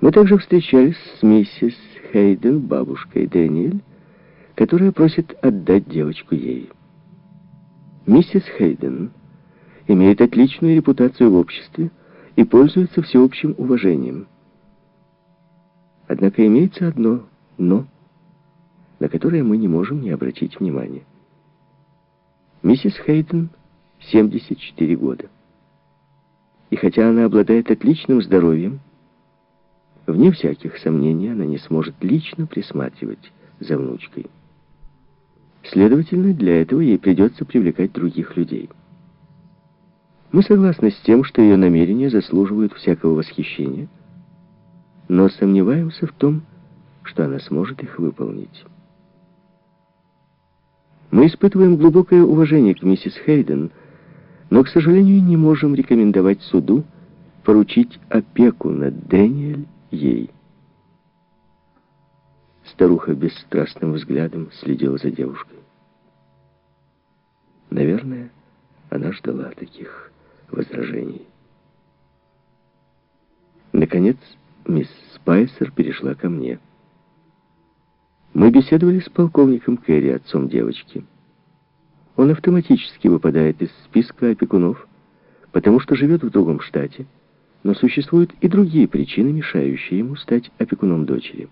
Мы также встречались с миссис Хейден, бабушкой Дэниэль, которая просит отдать девочку ей. Миссис Хейден имеет отличную репутацию в обществе и пользуется всеобщим уважением. Однако имеется одно «но», на которое мы не можем не обратить внимания. Миссис Хейден 74 года. И хотя она обладает отличным здоровьем, вне всяких сомнений она не сможет лично присматривать за внучкой. Следовательно, для этого ей придется привлекать других людей. Мы согласны с тем, что ее намерения заслуживают всякого восхищения, но сомневаемся в том, что она сможет их выполнить. Мы испытываем глубокое уважение к миссис Хейден, но, к сожалению, не можем рекомендовать суду поручить опеку над Дэниэль ей. Старуха бесстрастным взглядом следила за девушкой. Наверное, она ждала таких возражений. Наконец, мисс Спайсер перешла ко мне. Мы беседовали с полковником Керри, отцом девочки. Он автоматически выпадает из списка опекунов, потому что живет в другом штате, но существуют и другие причины, мешающие ему стать опекуном дочери.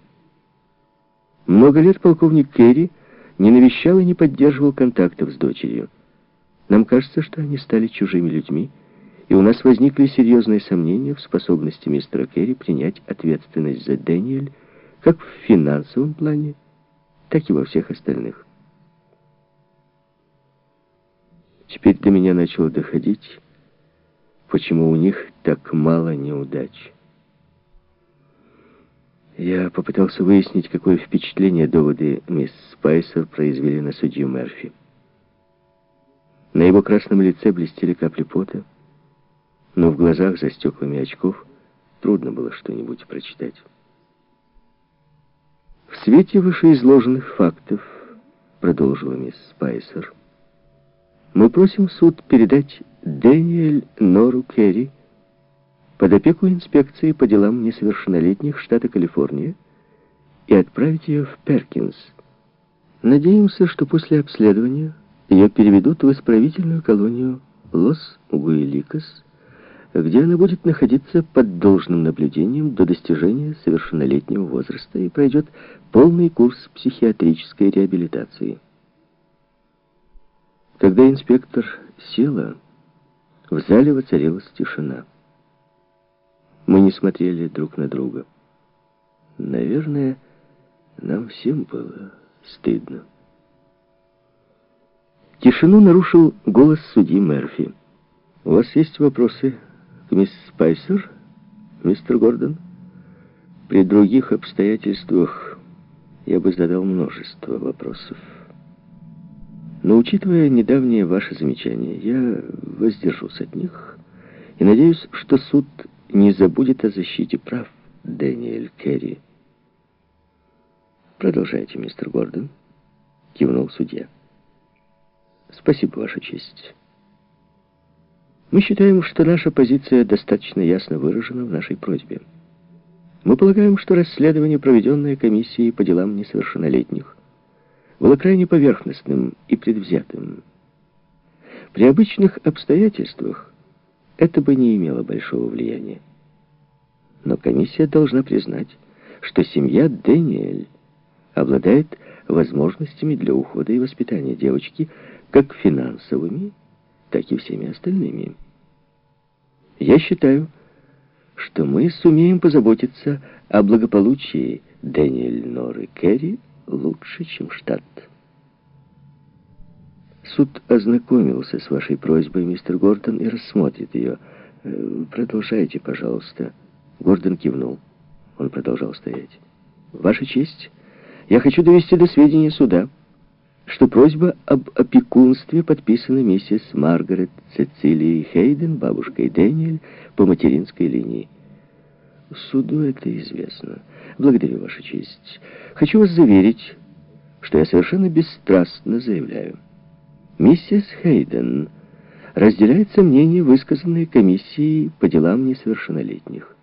Много лет полковник Керри не навещал и не поддерживал контактов с дочерью. Нам кажется, что они стали чужими людьми, и у нас возникли серьезные сомнения в способности мистера Керри принять ответственность за Дэниэль как в финансовом плане, так и во всех остальных. Теперь до меня начало доходить, почему у них так мало неудач. Я попытался выяснить, какое впечатление доводы мисс Спайсер произвели на судью Мерфи. На его красном лице блестели капли пота, но в глазах за стеклами очков трудно было что-нибудь прочитать. В свете вышеизложенных фактов, продолжила мисс Спайсер, мы просим суд передать Дэниэль Нору Керри под опеку инспекции по делам несовершеннолетних штата Калифорния и отправить ее в Перкинс. Надеемся, что после обследования ее переведут в исправительную колонию Лос-Гуэликас, где она будет находиться под должным наблюдением до достижения совершеннолетнего возраста и пройдет полный курс психиатрической реабилитации. Когда инспектор села, в зале воцарилась тишина. Мы не смотрели друг на друга. Наверное, нам всем было стыдно. Тишину нарушил голос судьи Мерфи. «У вас есть вопросы к мисс Спайсер, мистер Гордон?» «При других обстоятельствах я бы задал множество вопросов. Но, учитывая недавнее ваше замечание, я воздержусь от них и надеюсь, что суд не забудет о защите прав Дэниэль Керри». «Продолжайте, мистер Гордон», — кивнул судья. Спасибо, Ваша честь. Мы считаем, что наша позиция достаточно ясно выражена в нашей просьбе. Мы полагаем, что расследование, проведенное комиссией по делам несовершеннолетних, было крайне поверхностным и предвзятым. При обычных обстоятельствах это бы не имело большого влияния. Но комиссия должна признать, что семья Дэниэль обладает возможностями для ухода и воспитания девочки, как финансовыми, так и всеми остальными. Я считаю, что мы сумеем позаботиться о благополучии Дэниэль Норы Керри лучше, чем штат. Суд ознакомился с вашей просьбой, мистер Гордон, и рассмотрит ее. Э, продолжайте, пожалуйста. Гордон кивнул. Он продолжал стоять. Ваша честь, я хочу довести до сведения суда, что просьба об опекунстве подписана миссис Маргарет Цицилией Хейден, бабушкой Дэниэль, по материнской линии. Суду это известно. Благодарю, Ваша честь. Хочу вас заверить, что я совершенно бесстрастно заявляю. Миссис Хейден разделяет сомнения, высказанные комиссией по делам несовершеннолетних.